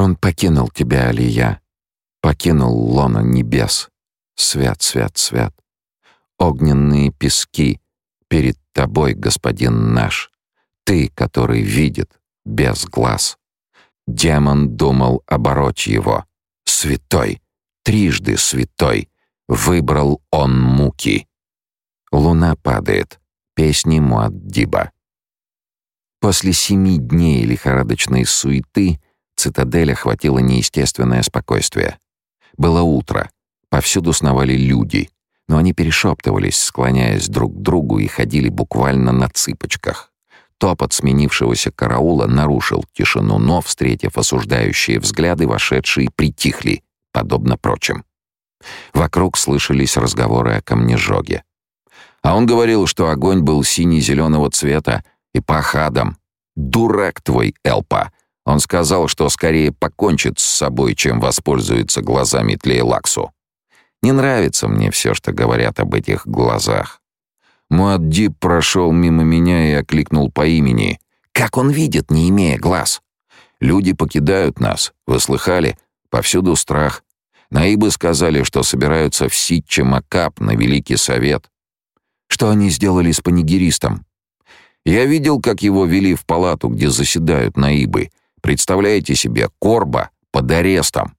Он покинул тебя, Алия, покинул лона небес. Свят, свят, свят. Огненные пески перед тобой, господин наш. Ты, который видит без глаз. Демон думал обороть его. Святой, трижды святой, выбрал он муки. Луна падает. Песни Муаддиба. После семи дней лихорадочной суеты цитадель охватило неестественное спокойствие. Было утро. Повсюду сновали люди, но они перешептывались, склоняясь друг к другу и ходили буквально на цыпочках. Топот сменившегося караула нарушил тишину, но, встретив осуждающие взгляды, вошедшие притихли, подобно прочим. Вокруг слышались разговоры о камнежоге. А он говорил, что огонь был сине-зеленого цвета и пах адом. Дурак твой, Элпа! Он сказал, что скорее покончит с собой, чем воспользуется глазами Тлейлаксу. Не нравится мне все, что говорят об этих глазах. Муаддиб прошел мимо меня и окликнул по имени. Как он видит, не имея глаз? Люди покидают нас, вы слыхали? Повсюду страх. Наибы сказали, что собираются в Ситче-Макап на Великий Совет. Что они сделали с панигеристом? Я видел, как его вели в палату, где заседают наибы. Представляете себе, Корба под арестом.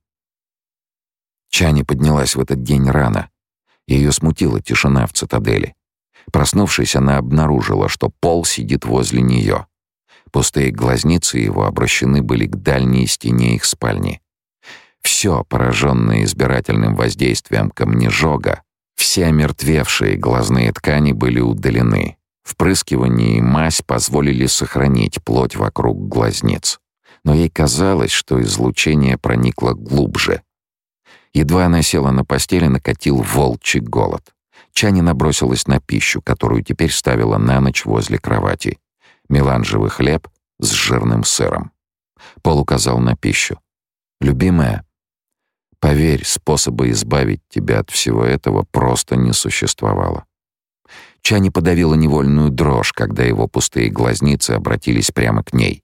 Чани поднялась в этот день рано. Ее смутила тишина в цитадели. Проснувшись, она обнаружила, что Пол сидит возле нее. Пустые глазницы его обращены были к дальней стене их спальни. Все, пораженное избирательным воздействием камнежога, все омертвевшие глазные ткани были удалены. Впрыскивание и мазь позволили сохранить плоть вокруг глазниц. Но ей казалось, что излучение проникло глубже. Едва она села на постели, накатил волчий голод. Чани набросилась на пищу, которую теперь ставила на ночь возле кровати. Меланжевый хлеб с жирным сыром. Пол указал на пищу. «Любимая, Поверь, способа избавить тебя от всего этого просто не существовало. Чани подавила невольную дрожь, когда его пустые глазницы обратились прямо к ней.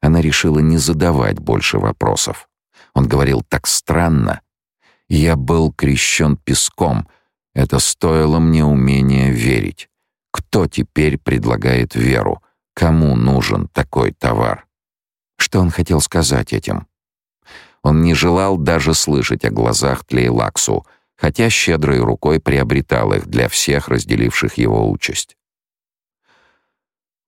Она решила не задавать больше вопросов. Он говорил так странно. «Я был крещен песком. Это стоило мне умения верить. Кто теперь предлагает веру? Кому нужен такой товар?» Что он хотел сказать этим? Он не желал даже слышать о глазах Тлейлаксу, хотя щедрой рукой приобретал их для всех, разделивших его участь.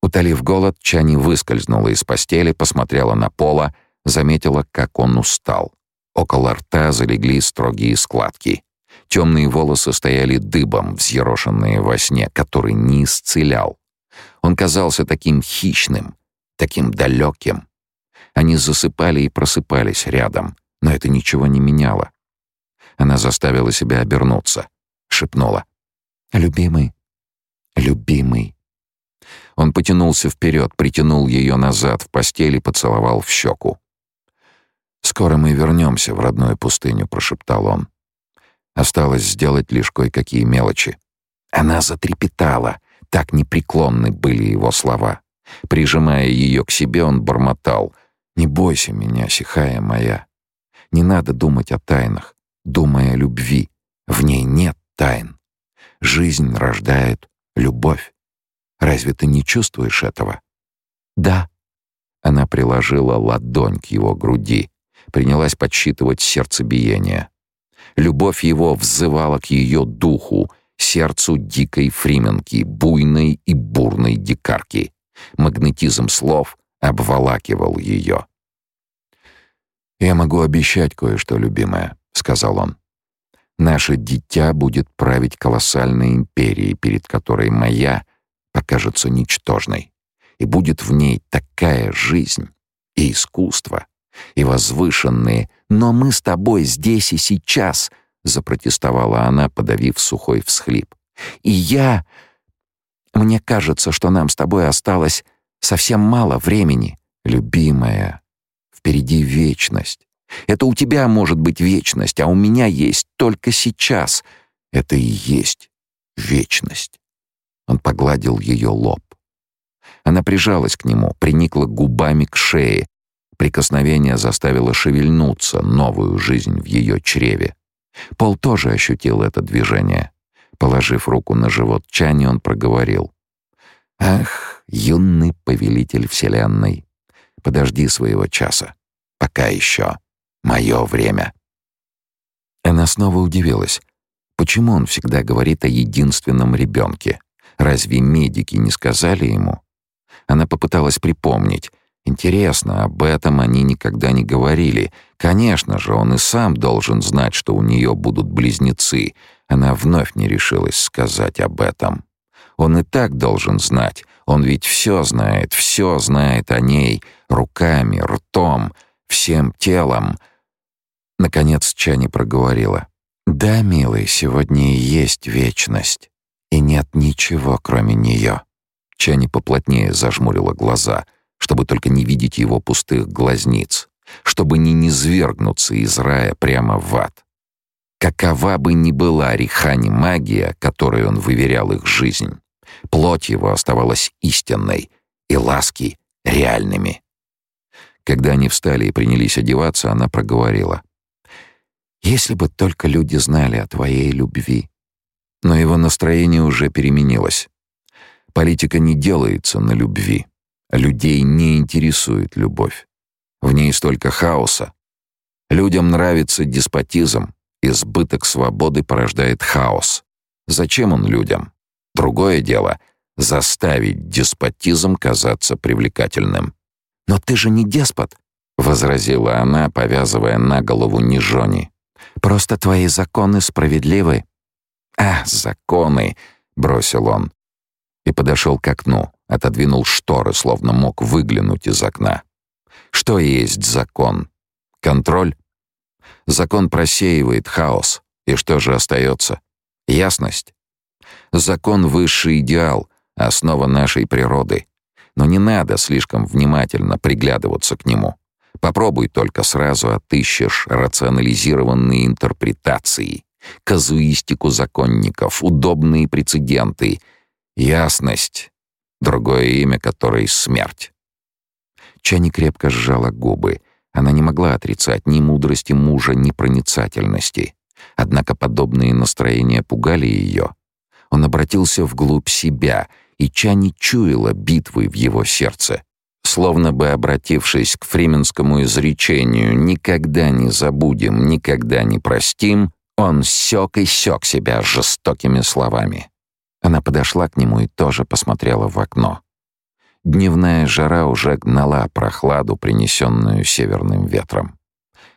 Утолив голод, Чани выскользнула из постели, посмотрела на Пола, заметила, как он устал. Около рта залегли строгие складки. Темные волосы стояли дыбом, взъерошенные во сне, который не исцелял. Он казался таким хищным, таким далеким. Они засыпали и просыпались рядом, но это ничего не меняло. Она заставила себя обернуться, шепнула. «Любимый, любимый». Он потянулся вперед, притянул ее назад в постели, поцеловал в щеку. «Скоро мы вернемся в родную пустыню», — прошептал он. Осталось сделать лишь кое-какие мелочи. Она затрепетала, так непреклонны были его слова. Прижимая ее к себе, он бормотал — не бойся меня, сихая моя. Не надо думать о тайнах, думай о любви. В ней нет тайн. Жизнь рождает любовь. Разве ты не чувствуешь этого? Да. Она приложила ладонь к его груди, принялась подсчитывать сердцебиение. Любовь его взывала к ее духу, сердцу дикой фрименки, буйной и бурной дикарки. Магнетизм слов обволакивал ее. «Я могу обещать кое-что, любимая», — сказал он. «Наше дитя будет править колоссальной империей, перед которой моя покажется ничтожной, и будет в ней такая жизнь и искусство, и возвышенные, но мы с тобой здесь и сейчас», — запротестовала она, подавив сухой всхлип. «И я... Мне кажется, что нам с тобой осталось Совсем мало времени, любимая. Впереди вечность. Это у тебя может быть вечность, а у меня есть только сейчас. Это и есть вечность. Он погладил ее лоб. Она прижалась к нему, приникла губами к шее, Прикосновение заставило шевельнуться новую жизнь в ее чреве. Пол тоже ощутил это движение. Положив руку на живот Чани, он проговорил. «Ах, юный повелитель Вселенной, подожди своего часа. Пока еще мое время». Она снова удивилась. Почему он всегда говорит о единственном ребенке? Разве медики не сказали ему? Она попыталась припомнить. Интересно, об этом они никогда не говорили. Конечно же, он и сам должен знать, что у нее будут близнецы. Она вновь не решилась сказать об этом. Он и так должен знать. Он ведь все знает, все знает о ней. Руками, ртом, всем телом. Наконец Чани проговорила. «Да, милый, сегодня и есть вечность. И нет ничего, кроме нее». Чани поплотнее зажмурила глаза, чтобы только не видеть его пустых глазниц, чтобы не низвергнуться из рая прямо в ад. Какова бы ни была Рихани магия, которой он выверял их жизнь, плоть его оставалась истинной и ласки реальными. Когда они встали и принялись одеваться, она проговорила. «Если бы только люди знали о твоей любви». Но его настроение уже переменилось. Политика не делается на любви. Людей не интересует любовь. В ней столько хаоса. Людям нравится деспотизм. Избыток свободы порождает хаос. Зачем он людям? Другое дело — заставить деспотизм казаться привлекательным. «Но ты же не деспот», — возразила она, повязывая на голову Нижони. «Просто твои законы справедливы». «А, законы!» — бросил он и подошел к окну, отодвинул шторы, словно мог выглянуть из окна. Что есть закон? Контроль? Закон просеивает хаос. И что же остается? Ясность. Закон — высший идеал, основа нашей природы. Но не надо слишком внимательно приглядываться к нему. Попробуй только сразу отыщешь рационализированные интерпретации, казуистику законников, удобные прецеденты — Ясность, другое имя которой — смерть. Чани крепко сжала губы. Она не могла отрицать ни мудрости мужа, ни проницательности. Однако подобные настроения пугали ее. Он обратился вглубь себя, и Чани чуяла битвы в его сердце. Словно бы обратившись к фрименскому изречению «никогда не забудем, никогда не простим», он сёк и сёк себя жестокими словами. Она подошла к нему и тоже посмотрела в окно. Дневная жара уже гнала прохладу, принесенную северным ветром.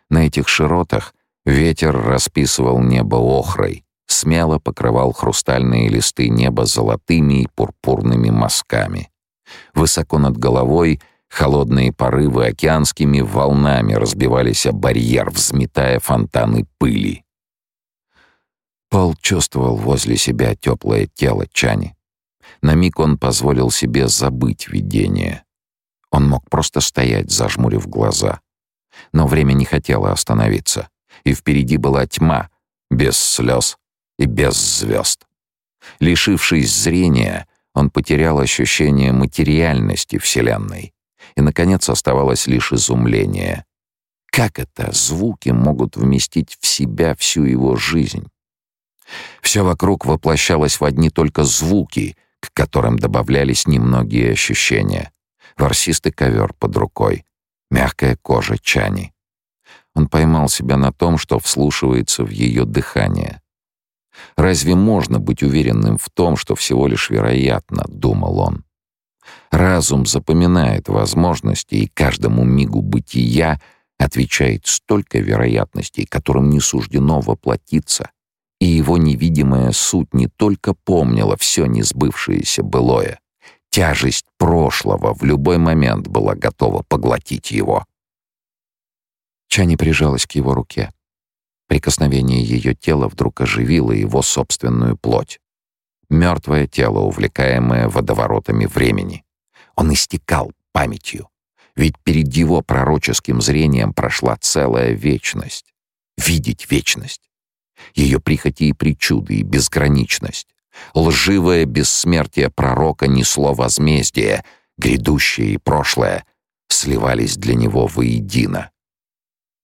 На этих широтах ветер расписывал небо охрой, смело покрывал хрустальные листы неба золотыми и пурпурными мазками. Высоко над головой холодные порывы океанскими волнами разбивались о барьер, взметая фонтаны пыли. Пол чувствовал возле себя теплое тело Чани. На миг он позволил себе забыть видение. Он мог просто стоять, зажмурив глаза. Но время не хотело остановиться, и впереди была тьма, без слез и без звезд. Лишившись зрения, он потерял ощущение материальности Вселенной, и, наконец, оставалось лишь изумление. Как это звуки могут вместить в себя всю его жизнь? Все вокруг воплощалось в одни только звуки, к которым добавлялись немногие ощущения. Ворсистый ковер под рукой, мягкая кожа Чани. Он поймал себя на том, что вслушивается в ее дыхание. «Разве можно быть уверенным в том, что всего лишь вероятно?» — думал он. Разум запоминает возможности, и каждому мигу бытия отвечает столько вероятностей, которым не суждено воплотиться и его невидимая суть не только помнила все несбывшееся былое, тяжесть прошлого в любой момент была готова поглотить его. Чани прижалась к его руке. Прикосновение ее тела вдруг оживило его собственную плоть. Мертвое тело, увлекаемое водоворотами времени. Он истекал памятью, ведь перед его пророческим зрением прошла целая вечность. Видеть вечность ее прихоти и причуды, и безграничность. Лживое бессмертие пророка несло возмездие, грядущее и прошлое. сливались для него воедино.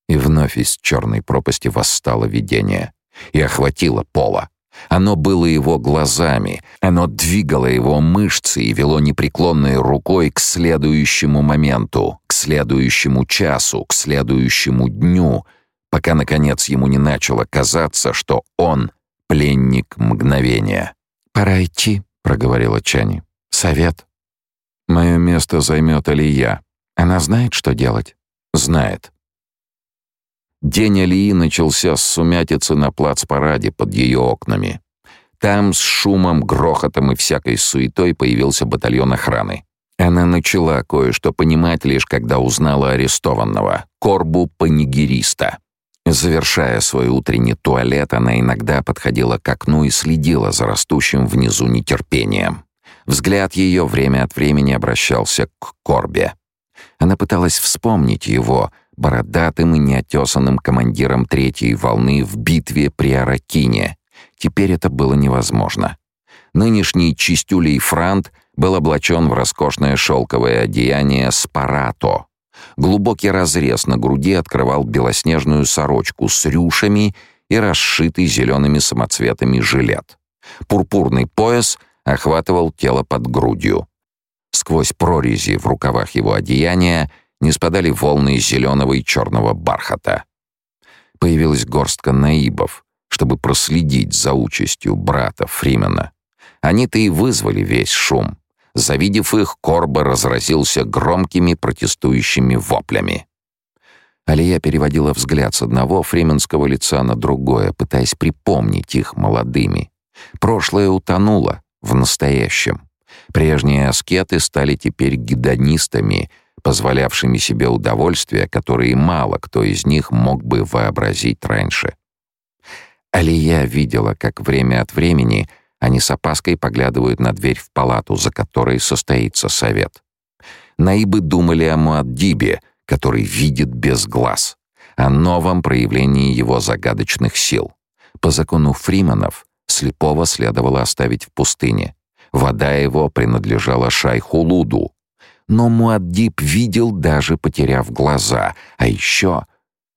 И вновь из черной пропасти восстало видение и охватило Пола. Оно было его глазами, оно двигало его мышцы и вело непреклонной рукой к следующему моменту, к следующему часу, к следующему дню, пока, наконец, ему не начало казаться, что он — пленник мгновения. «Пора идти», — проговорила Чани. «Совет». «Мое место займет Алия. Она знает, что делать?» «Знает». День Алии начался с сумятицы на плацпараде под ее окнами. Там с шумом, грохотом и всякой суетой появился батальон охраны. Она начала кое-что понимать лишь когда узнала арестованного, Корбу Панигериста. Завершая свой утренний туалет, она иногда подходила к окну и следила за растущим внизу нетерпением. Взгляд ее время от времени обращался к Корбе. Она пыталась вспомнить его — бородатым и неотесанным командиром третьей волны в битве при Аракине. Теперь это было невозможно. Нынешний чистюлей франт был облачен в роскошное шелковое одеяние спарато. Глубокий разрез на груди открывал белоснежную сорочку с рюшами и расшитый зелеными самоцветами жилет. Пурпурный пояс охватывал тело под грудью. Сквозь прорези в рукавах его одеяния не спадали волны зеленого и черного бархата. Появилась горстка наибов, чтобы проследить за участью брата Фримена. Они-то и вызвали весь шум. Завидев их, Корба разразился громкими протестующими воплями. Алия переводила взгляд с одного фрименского лица на другое, пытаясь припомнить их молодыми. Прошлое утонуло в настоящем. Прежние аскеты стали теперь гедонистами — позволявшими себе удовольствия, которые мало кто из них мог бы вообразить раньше. Алия видела, как время от времени они с опаской поглядывают на дверь в палату, за которой состоится совет. Наибы думали о Муаддибе, который видит без глаз, о новом проявлении его загадочных сил. По закону Фриманов слепого следовало оставить в пустыне. Вода его принадлежала шайху Луду, но Муаддиб видел, даже потеряв глаза. А еще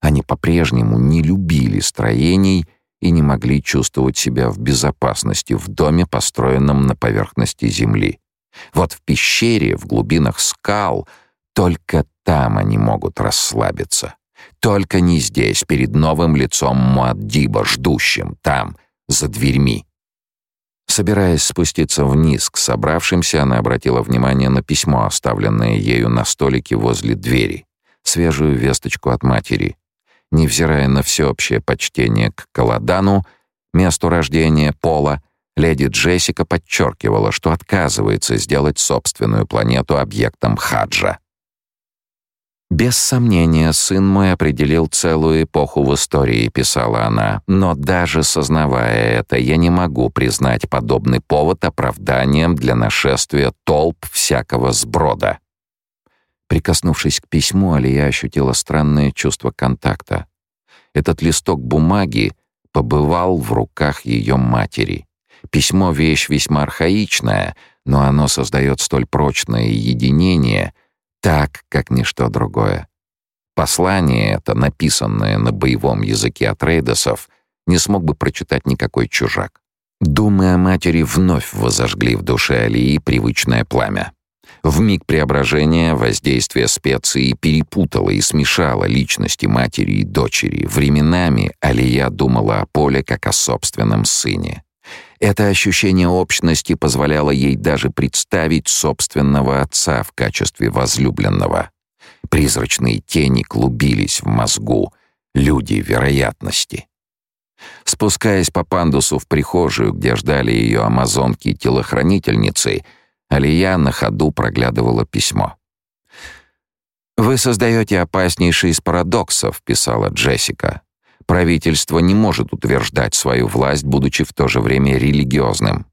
они по-прежнему не любили строений и не могли чувствовать себя в безопасности в доме, построенном на поверхности земли. Вот в пещере, в глубинах скал, только там они могут расслабиться. Только не здесь, перед новым лицом Муаддиба, ждущим, там, за дверьми. Собираясь спуститься вниз к собравшимся, она обратила внимание на письмо, оставленное ею на столике возле двери, свежую весточку от матери. Невзирая на всеобщее почтение к Каладану, месту рождения Пола, леди Джессика подчеркивала, что отказывается сделать собственную планету объектом хаджа. «Без сомнения, сын мой определил целую эпоху в истории», — писала она, «но даже сознавая это, я не могу признать подобный повод оправданием для нашествия толп всякого сброда». Прикоснувшись к письму, Алия ощутила странное чувство контакта. Этот листок бумаги побывал в руках ее матери. Письмо — вещь весьма архаичная, но оно создает столь прочное единение — так, как ничто другое. Послание это, написанное на боевом языке от рейдосов, не смог бы прочитать никакой чужак. Думы о матери вновь возожгли в душе Алии привычное пламя. В миг преображения воздействие специи перепутало и смешало личности матери и дочери. Временами Алия думала о Поле как о собственном сыне. Это ощущение общности позволяло ей даже представить собственного отца в качестве возлюбленного. Призрачные тени клубились в мозгу, люди вероятности. Спускаясь по пандусу в прихожую, где ждали ее амазонки-телохранительницы, Алия на ходу проглядывала письмо. «Вы создаете опаснейший из парадоксов», — писала Джессика. Правительство не может утверждать свою власть, будучи в то же время религиозным.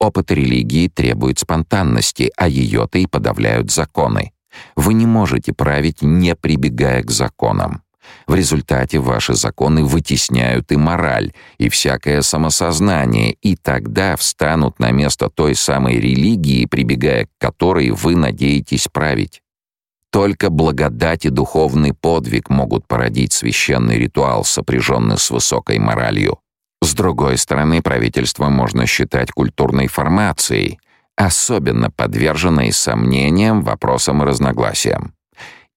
Опыт религии требует спонтанности, а ее-то и подавляют законы. Вы не можете править, не прибегая к законам. В результате ваши законы вытесняют и мораль, и всякое самосознание, и тогда встанут на место той самой религии, прибегая к которой вы надеетесь править. Только благодать и духовный подвиг могут породить священный ритуал, сопряженный с высокой моралью. С другой стороны, правительство можно считать культурной формацией, особенно подверженной сомнениям, вопросам и разногласиям.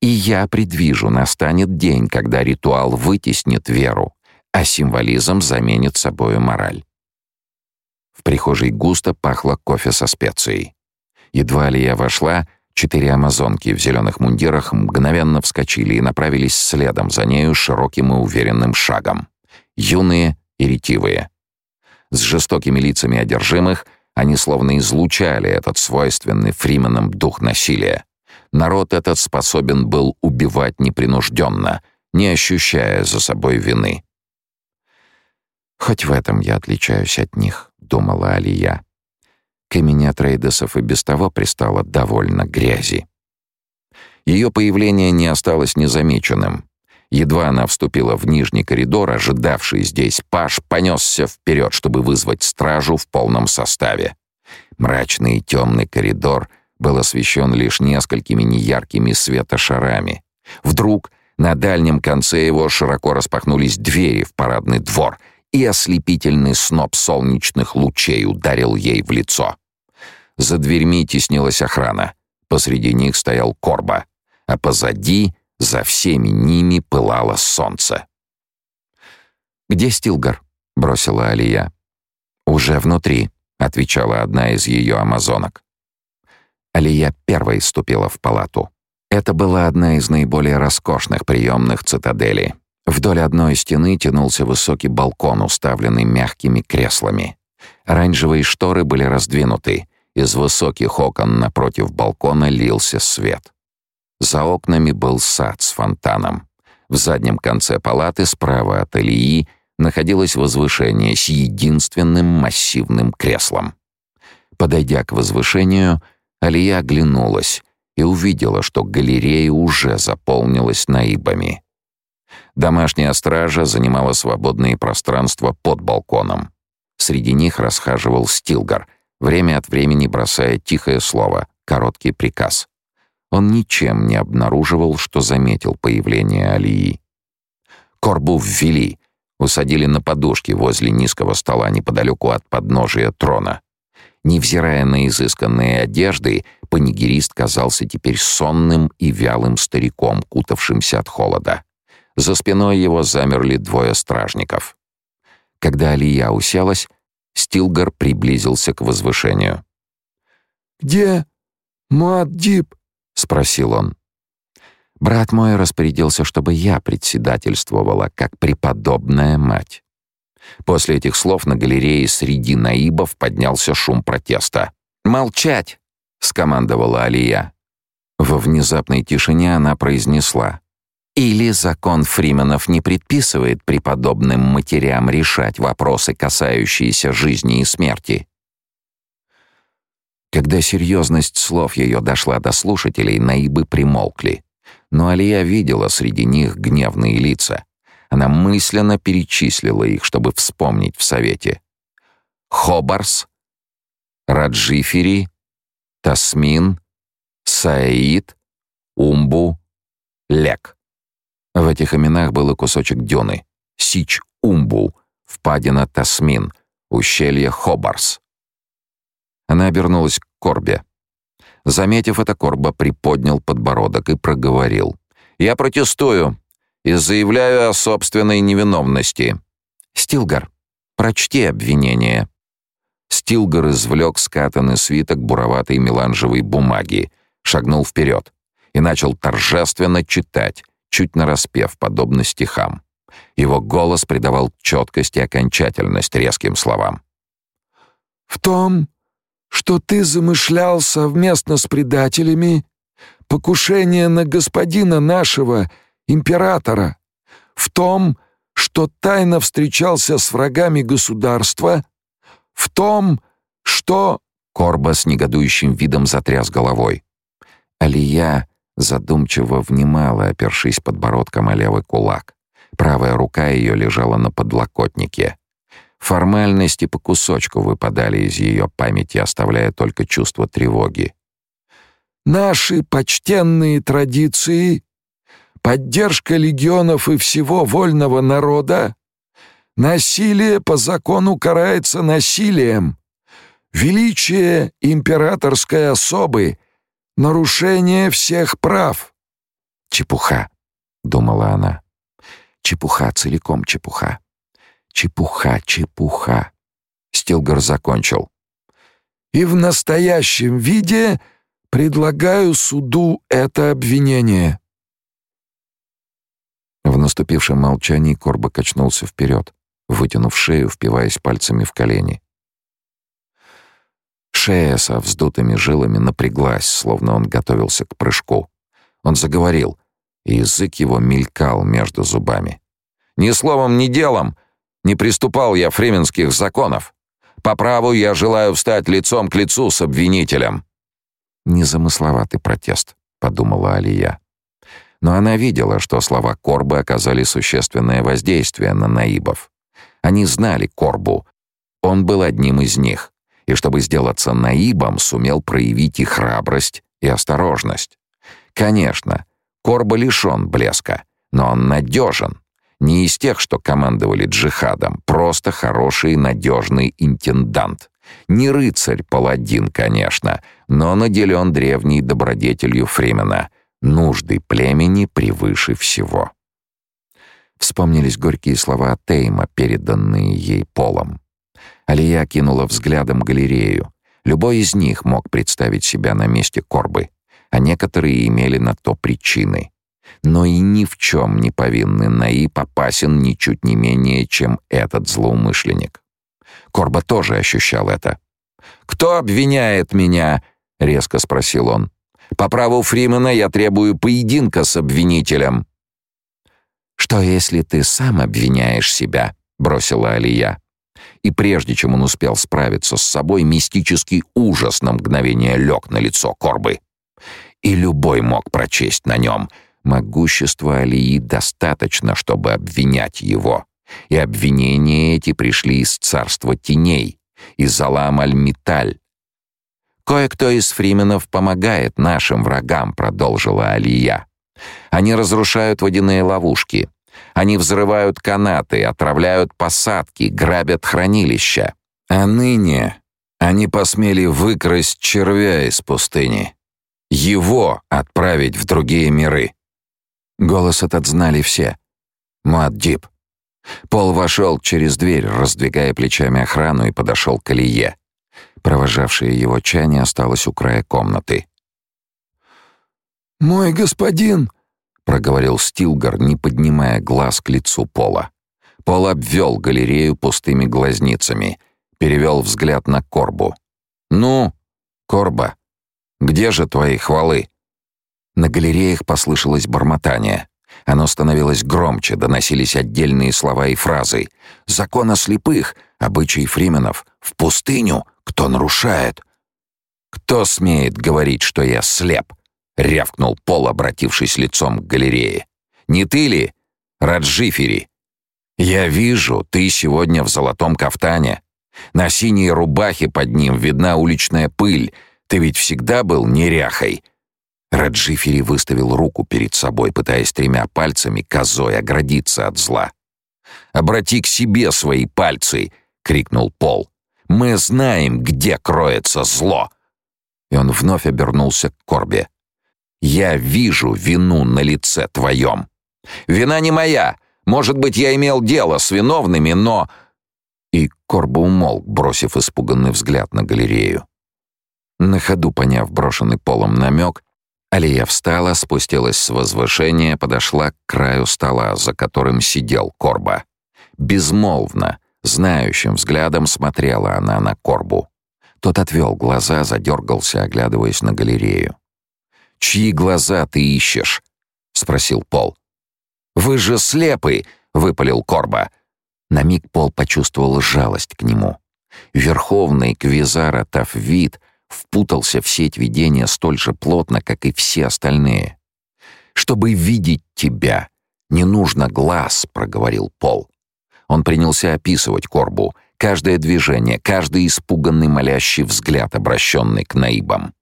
И я предвижу, настанет день, когда ритуал вытеснит веру, а символизм заменит собою мораль. В прихожей густо пахло кофе со специей. Едва ли я вошла, четыре амазонки в зеленых мундирах мгновенно вскочили и направились следом за нею широким и уверенным шагом. Юные и ретивые. С жестокими лицами одержимых они словно излучали этот свойственный фрименам дух насилия. Народ этот способен был убивать непринужденно, не ощущая за собой вины. «Хоть в этом я отличаюсь от них», — думала Алия. К имени Трейдесов и без того пристало довольно грязи. Ее появление не осталось незамеченным. Едва она вступила в нижний коридор, ожидавший здесь паш понесся вперед, чтобы вызвать стражу в полном составе. Мрачный и темный коридор был освещен лишь несколькими неяркими светошарами. Вдруг на дальнем конце его широко распахнулись двери в парадный двор, и ослепительный сноп солнечных лучей ударил ей в лицо. За дверьми теснилась охрана. Посреди них стоял Корба, а позади, за всеми ними, пылало солнце. «Где Стилгар?» — бросила Алия. «Уже внутри», — отвечала одна из ее амазонок. Алия первой ступила в палату. Это была одна из наиболее роскошных приемных цитадели. Вдоль одной стены тянулся высокий балкон, уставленный мягкими креслами. Оранжевые шторы были раздвинуты. Из высоких окон напротив балкона лился свет. За окнами был сад с фонтаном. В заднем конце палаты справа от Ильи находилось возвышение с единственным массивным креслом. Подойдя к возвышению, Алия оглянулась и увидела, что галерея уже заполнилась наибами. Домашняя стража занимала свободные пространства под балконом. Среди них расхаживал Стилгар, время от времени бросая тихое слово, короткий приказ. Он ничем не обнаруживал, что заметил появление Алии. Корбу ввели, усадили на подушки возле низкого стола неподалеку от подножия трона. Невзирая на изысканные одежды, панигерист казался теперь сонным и вялым стариком, кутавшимся от холода. За спиной его замерли двое стражников. Когда Алия уселась, Стилгар приблизился к возвышению. «Где Муаддиб?» — спросил он. Брат мой распорядился, чтобы я председательствовала, как преподобная мать. После этих слов на галерее среди наибов поднялся шум протеста. «Молчать!» — скомандовала Алия. Во внезапной тишине она произнесла. «Или закон Фрименов не предписывает преподобным матерям решать вопросы, касающиеся жизни и смерти?» Когда серьезность слов ее дошла до слушателей, наибы примолкли. Но Алия видела среди них гневные лица. Она мысленно перечислила их, чтобы вспомнить в совете. Хобарс, Раджифери, Тасмин, Саид, Умбу, Лек. В этих именах был кусочек дюны. Сич-Умбу, впадина Тасмин, ущелье Хобарс. Она обернулась к Корбе. Заметив это, Корба приподнял подбородок и проговорил. «Я протестую и заявляю о собственной невиновности. Стилгар, прочти обвинение». Стилгар извлек скатанный свиток буроватой меланжевой бумаги, шагнул вперед и начал торжественно читать, чуть нараспев, подобно стихам. Его голос придавал четкость и окончательность резким словам. «В том, что ты замышлял совместно с предателями покушение на господина нашего, императора, в том, что тайно встречался с врагами государства, в том, что...» Корба с негодующим видом затряс головой. Алия задумчиво внимала, опершись подбородком о левый кулак. Правая рука ее лежала на подлокотнике. Формальности по кусочку выпадали из ее памяти, оставляя только чувство тревоги. наши почтенные традиции, поддержка легионов и всего вольного народа, насилие по закону карается насилием, величие императорской особы, нарушение всех прав. Чепуха, думала она. Чепуха, целиком чепуха. Чепуха, чепуха. Стилгар закончил. И в настоящем виде предлагаю суду это обвинение. Наступившем молчании Корба качнулся вперед, вытянув шею, впиваясь пальцами в колени. Шея со вздутыми жилами напряглась, словно он готовился к прыжку. Он заговорил, и язык его мелькал между зубами. «Ни словом, ни делом не приступал я фременских законов. По праву я желаю встать лицом к лицу с обвинителем». «Незамысловатый протест», — подумала Алия. Но она видела, что слова Корбы оказали существенное воздействие на наибов. Они знали Корбу. Он был одним из них. И чтобы сделаться наибом, сумел проявить и храбрость, и осторожность. Конечно, Корба лишён блеска, но он надежен. Не из тех, что командовали джихадом, просто хороший надежный интендант. Не рыцарь-паладин, конечно, но наделен древней добродетелью Фримена — нужды племени превыше всего. Вспомнились горькие слова Тейма, переданные ей Полом. Алия кинула взглядом галерею. Любой из них мог представить себя на месте Корбы, а некоторые имели на то причины. Но и ни в чем не повинный Наиб опасен ничуть не менее, чем этот злоумышленник. Корба тоже ощущал это. «Кто обвиняет меня?» — резко спросил он. По праву Фримена я требую поединка с обвинителем». «Что, если ты сам обвиняешь себя?» — бросила Алия. И прежде чем он успел справиться с собой, мистический ужас на мгновение лег на лицо Корбы. И любой мог прочесть на нем. Могущество Алии достаточно, чтобы обвинять его. И обвинения эти пришли из царства теней, из Алам Аль-Миталь, «Кое-кто из фрименов помогает нашим врагам», — продолжила Алия. «Они разрушают водяные ловушки. Они взрывают канаты, отравляют посадки, грабят хранилища. А ныне они посмели выкрасть червя из пустыни. Его отправить в другие миры». Голос этот знали все. Муаддиб. Пол вошел через дверь, раздвигая плечами охрану, и подошел к Алие. Провожавшая его Чани осталась у края комнаты. «Мой господин!» — проговорил Стилгар, не поднимая глаз к лицу Пола. Пол обвел галерею пустыми глазницами, перевел взгляд на Корбу. «Ну, Корба, где же твои хвалы?» На галереях послышалось бормотание. Оно становилось громче, доносились отдельные слова и фразы. «Закон о слепых», «Обычай фрименов», «В пустыню», кто нарушает? Кто смеет говорить, что я слеп? рявкнул Пол, обратившись лицом к галерее. Не ты ли, Раджифери? Я вижу, ты сегодня в золотом кафтане. На синей рубахе под ним видна уличная пыль. Ты ведь всегда был неряхой. Раджифери выставил руку перед собой, пытаясь тремя пальцами козой оградиться от зла. «Обрати к себе свои пальцы!» — крикнул Пол. Мы знаем, где кроется зло!» И он вновь обернулся к Корбе. «Я вижу вину на лице твоем. Вина не моя. Может быть, я имел дело с виновными, но...» И Корба умолк, бросив испуганный взгляд на галерею. На ходу поняв брошенный полом намек, Алия встала, спустилась с возвышения, подошла к краю стола, за которым сидел Корба. Безмолвно, Знающим взглядом смотрела она на Корбу. Тот отвел глаза, задергался, оглядываясь на галерею. «Чьи глаза ты ищешь?» — спросил Пол. «Вы же слепы!» — выпалил Корба. На миг Пол почувствовал жалость к нему. Верховный Квизара Тафвид впутался в сеть видения столь же плотно, как и все остальные. «Чтобы видеть тебя, не нужно глаз», — проговорил Пол. Он принялся описывать Корбу, каждое движение, каждый испуганный молящий взгляд, обращенный к наибам.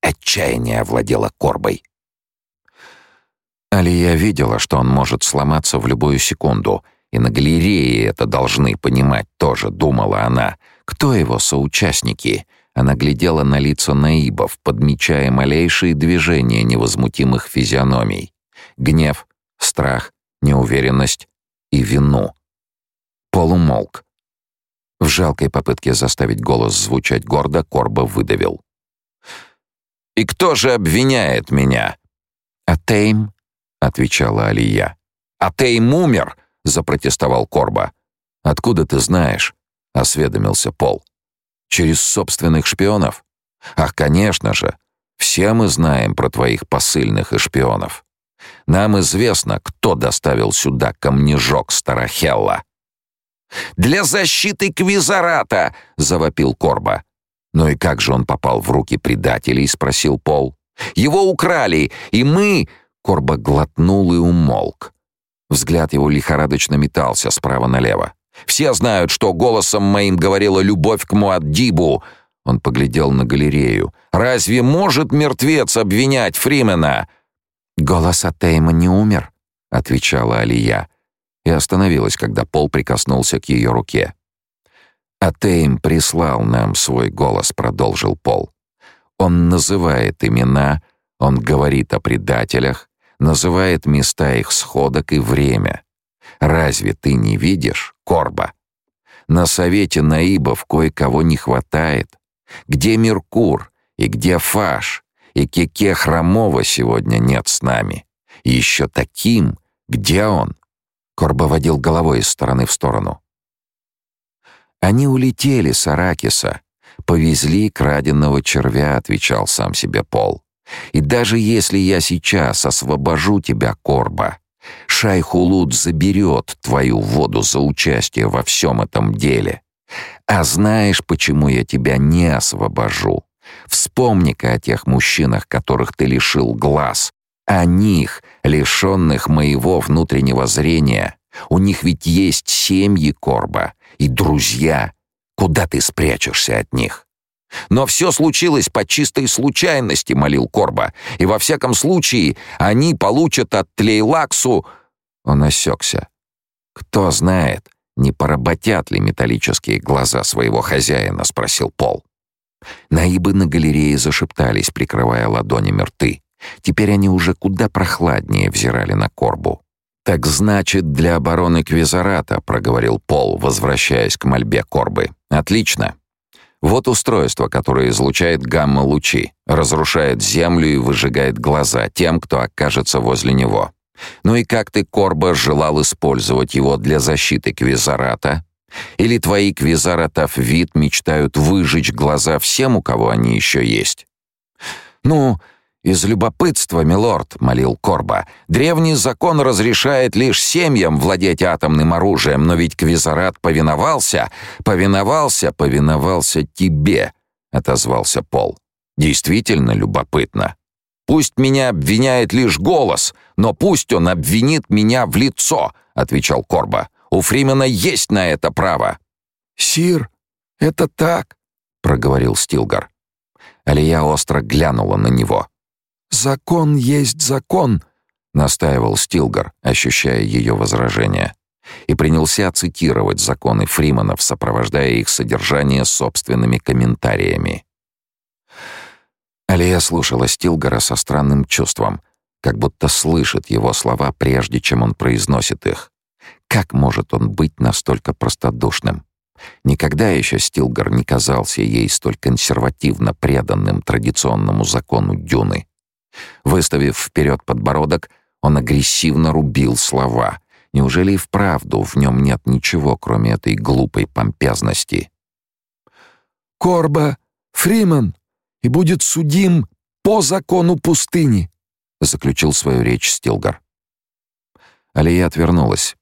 Отчаяние овладело Корбой. Алия видела, что он может сломаться в любую секунду, и на галерее это должны понимать тоже, думала она. Кто его соучастники? Она глядела на лица наибов, подмечая малейшие движения невозмутимых физиономий. Гнев, страх, неуверенность и вину. Полумолк. В жалкой попытке заставить голос звучать гордо, Корба выдавил. «И кто же обвиняет меня?» «Атейм», — отвечала Алия. «Атейм умер!» — запротестовал Корба. «Откуда ты знаешь?» — осведомился Пол. «Через собственных шпионов?» «Ах, конечно же! Все мы знаем про твоих посыльных и шпионов. Нам известно, кто доставил сюда камнежок Старохелла». «Для защиты Квизарата!» — завопил Корба. «Ну и как же он попал в руки предателей?» — спросил Пол. «Его украли, и мы...» — Корба глотнул и умолк. Взгляд его лихорадочно метался справа налево. «Все знают, что голосом моим говорила любовь к Муаддибу!» Он поглядел на галерею. «Разве может мертвец обвинять Фримена?» «Голос Атейма не умер», — отвечала Алия и остановилась, когда Пол прикоснулся к ее руке. «Атеим прислал нам свой голос», — продолжил Пол. «Он называет имена, он говорит о предателях, называет места их сходок и время. Разве ты не видишь, Корба? На совете наибов кое-кого не хватает. Где Меркур и где Фаш? И Кеке Хромова сегодня нет с нами. И еще таким, где он? Корба водил головой из стороны в сторону. Они улетели с Аракиса, повезли краденного червя, отвечал сам себе Пол. И даже если я сейчас освобожу тебя, Корба, Шайхулут заберет твою воду за участие во всем этом деле. А знаешь, почему я тебя не освобожу? Вспомни-ка о тех мужчинах, которых ты лишил глаз, о них, лишенных моего внутреннего зрения. У них ведь есть семьи Корба и друзья. Куда ты спрячешься от них? Но все случилось по чистой случайности, молил Корба. И во всяком случае они получат от Тлейлаксу... Он осекся. Кто знает, не поработят ли металлические глаза своего хозяина, спросил Пол. Наибы на галерее зашептались, прикрывая ладонями рты. Теперь они уже куда прохладнее взирали на Корбу. «Так значит, для обороны Квизарата», — проговорил Пол, возвращаясь к мольбе Корбы. «Отлично. Вот устройство, которое излучает гамма-лучи, разрушает землю и выжигает глаза тем, кто окажется возле него. Ну и как ты, Корба, желал использовать его для защиты Квизарата? Или твои Квизаратов вид мечтают выжечь глаза всем, у кого они еще есть? Ну, из любопытства, милорд, молил Корба. Древний закон разрешает лишь семьям владеть атомным оружием, но ведь Квизарат повиновался, повиновался, повиновался тебе, отозвался Пол. Действительно любопытно. Пусть меня обвиняет лишь голос, но пусть он обвинит меня в лицо, отвечал Корба. У Фримена есть на это право. Сир, это так, проговорил Стилгар. Алия остро глянула на него. «Закон есть закон», — настаивал Стилгар, ощущая ее возражение, и принялся цитировать законы Фриманов, сопровождая их содержание собственными комментариями. Алия слушала Стилгара со странным чувством, как будто слышит его слова, прежде чем он произносит их. Как может он быть настолько простодушным? Никогда еще Стилгар не казался ей столь консервативно преданным традиционному закону Дюны. Выставив вперед подбородок, он агрессивно рубил слова. Неужели и вправду в нем нет ничего, кроме этой глупой помпезности? «Корба, Фриман, и будет судим по закону пустыни», — заключил свою речь Стилгар. Алия отвернулась,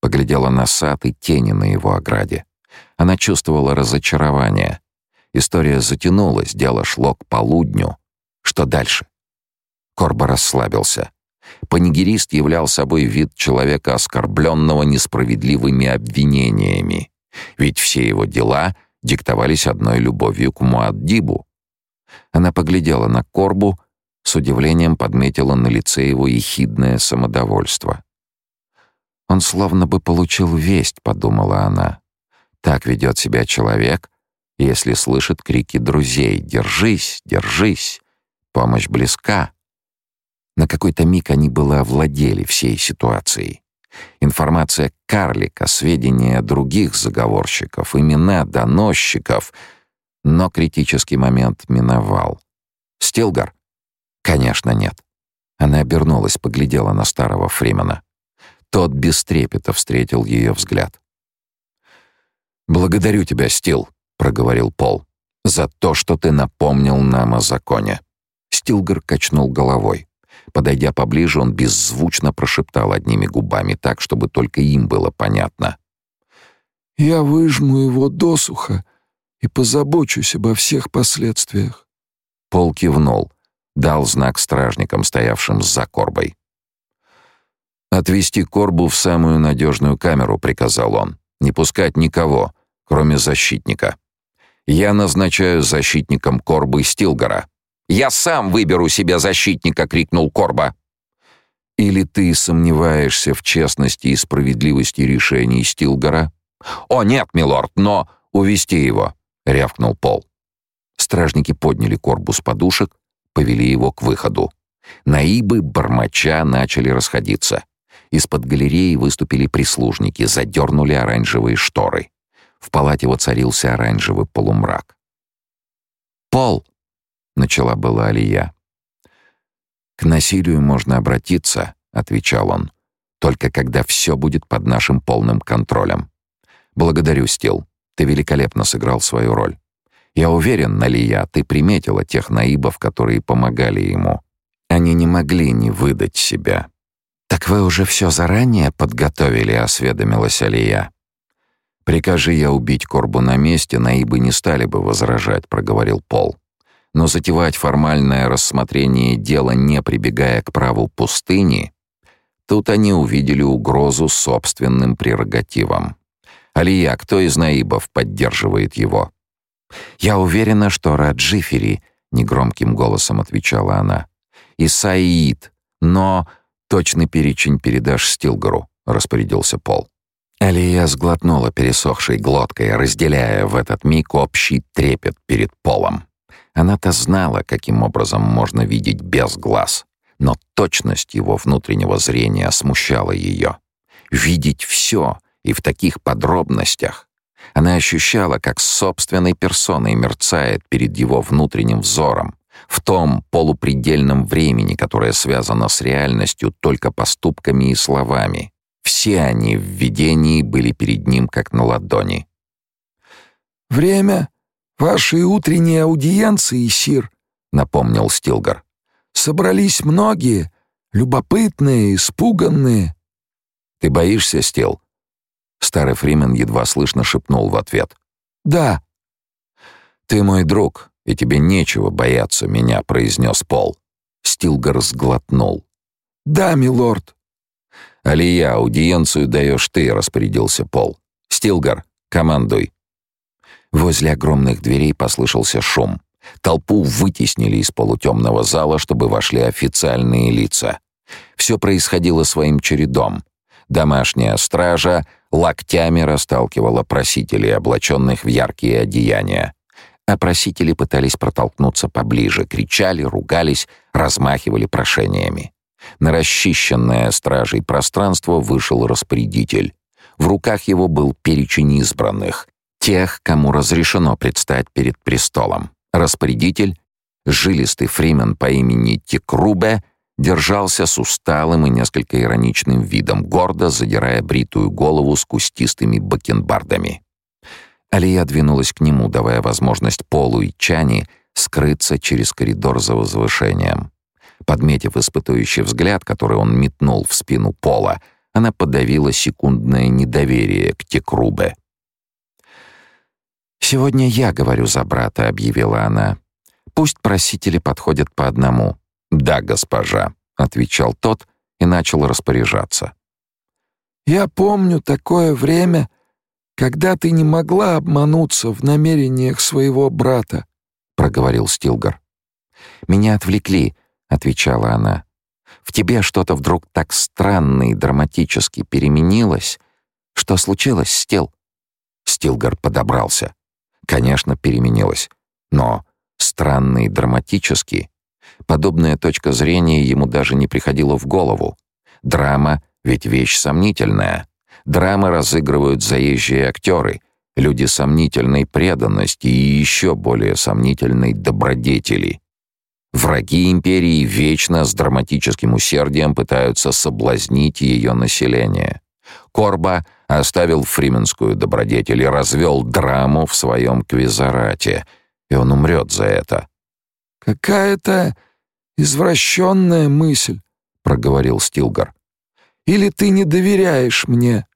поглядела на сад и тени на его ограде. Она чувствовала разочарование. История затянулась, дело шло к полудню. Что дальше? Корба расслабился. Панигерист являл собой вид человека, оскорбленного несправедливыми обвинениями. Ведь все его дела диктовались одной любовью к Муаддибу. Она поглядела на Корбу, с удивлением подметила на лице его ехидное самодовольство. «Он словно бы получил весть», — подумала она. «Так ведет себя человек, если слышит крики друзей «Держись! Держись! Помощь близка!» На какой-то миг они было овладели всей ситуацией. Информация карлика, сведения других заговорщиков, имена доносчиков. Но критический момент миновал. «Стилгар?» «Конечно, нет». Она обернулась, поглядела на старого Фримена. Тот без трепета встретил ее взгляд. «Благодарю тебя, Стил», — проговорил Пол, — «за то, что ты напомнил нам о законе». Стилгар качнул головой. Подойдя поближе, он беззвучно прошептал одними губами так, чтобы только им было понятно. «Я выжму его досуха и позабочусь обо всех последствиях». Пол кивнул, дал знак стражникам, стоявшим за корбой. «Отвести корбу в самую надежную камеру», — приказал он. «Не пускать никого, кроме защитника. Я назначаю защитником корбы Стилгора». «Я сам выберу себе защитника!» — крикнул Корба. «Или ты сомневаешься в честности и справедливости решений Стилгора?» «О, нет, милорд, но увести его!» — рявкнул Пол. Стражники подняли Корбу с подушек, повели его к выходу. Наибы, бормоча, начали расходиться. Из-под галереи выступили прислужники, задернули оранжевые шторы. В палате воцарился оранжевый полумрак. «Пол!» — начала была Алия. «К насилию можно обратиться», — отвечал он, «только когда все будет под нашим полным контролем. Благодарю, Стил, ты великолепно сыграл свою роль. Я уверен, Налия, ты приметила тех наибов, которые помогали ему. Они не могли не выдать себя». «Так вы уже все заранее подготовили», — осведомилась Алия. «Прикажи я убить Корбу на месте, наибы не стали бы возражать», — проговорил Пол но затевать формальное рассмотрение дела, не прибегая к праву пустыни, тут они увидели угрозу собственным прерогативам. Алия, кто из наибов поддерживает его? «Я уверена, что Раджифери», — негромким голосом отвечала она, — «и Саид, но точный перечень передашь Стилгару», — распорядился Пол. Алия сглотнула пересохшей глоткой, разделяя в этот миг общий трепет перед Полом. Она-то знала, каким образом можно видеть без глаз, но точность его внутреннего зрения смущала ее. Видеть все и в таких подробностях. Она ощущала, как собственной персоной мерцает перед его внутренним взором, в том полупредельном времени, которое связано с реальностью только поступками и словами. Все они в видении были перед ним как на ладони. «Время вашей утренней аудиенции, сир», — напомнил Стилгар. «Собрались многие, любопытные, испуганные». «Ты боишься, Стил?» Старый Фримен едва слышно шепнул в ответ. «Да». «Ты мой друг, и тебе нечего бояться меня», — произнес Пол. Стилгар сглотнул. «Да, милорд». «Алия, аудиенцию даешь ты», — распорядился Пол. «Стилгар, командуй». Возле огромных дверей послышался шум. Толпу вытеснили из полутемного зала, чтобы вошли официальные лица. Все происходило своим чередом. Домашняя стража локтями расталкивала просителей, облаченных в яркие одеяния. А просители пытались протолкнуться поближе, кричали, ругались, размахивали прошениями. На расчищенное стражей пространство вышел распорядитель. В руках его был перечень избранных, тех, кому разрешено предстать перед престолом. Распорядитель, жилистый фримен по имени Тикрубе, держался с усталым и несколько ироничным видом, гордо задирая бритую голову с кустистыми бакенбардами. Алия двинулась к нему, давая возможность Полу и Чани скрыться через коридор за возвышением. Подметив испытующий взгляд, который он метнул в спину Пола, она подавила секундное недоверие к Текрубе. «Сегодня я говорю за брата», — объявила она. «Пусть просители подходят по одному». «Да, госпожа», — отвечал тот и начал распоряжаться. «Я помню такое время, когда ты не могла обмануться в намерениях своего брата», — проговорил Стилгар. «Меня отвлекли», — отвечала она. «В тебе что-то вдруг так странно и драматически переменилось. Что случилось, Стил?» Стилгар подобрался. Конечно, переменилось. Но странно и драматически. Подобная точка зрения ему даже не приходила в голову. Драма — ведь вещь сомнительная. Драмы разыгрывают заезжие актеры, люди сомнительной преданности и еще более сомнительной добродетели. Враги империи вечно с драматическим усердием пытаются соблазнить ее население. Корба оставил фрименскую добродетель и развел драму в своем квизарате, и он умрет за это. «Какая-то извращенная мысль», — проговорил Стилгар. «Или ты не доверяешь мне?»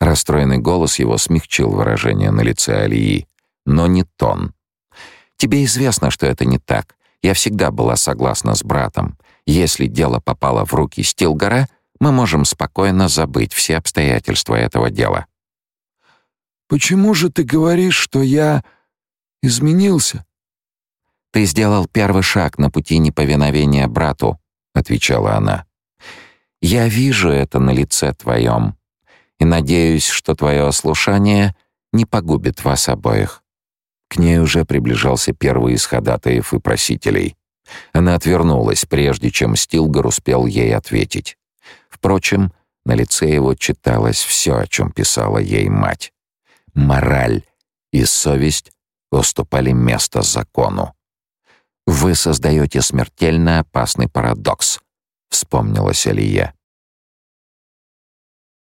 Расстроенный голос его смягчил выражение на лице Алии, но не тон. «Тебе известно, что это не так. Я всегда была согласна с братом. Если дело попало в руки Стилгара, мы можем спокойно забыть все обстоятельства этого дела». «Почему же ты говоришь, что я изменился?» «Ты сделал первый шаг на пути неповиновения брату», — отвечала она. «Я вижу это на лице твоем и надеюсь, что твое ослушание не погубит вас обоих». К ней уже приближался первый из ходатаев и просителей. Она отвернулась, прежде чем Стилгар успел ей ответить. Впрочем, на лице его читалось все, о чем писала ей мать. Мораль и совесть уступали место закону. «Вы создаете смертельно опасный парадокс», — вспомнилась Алия.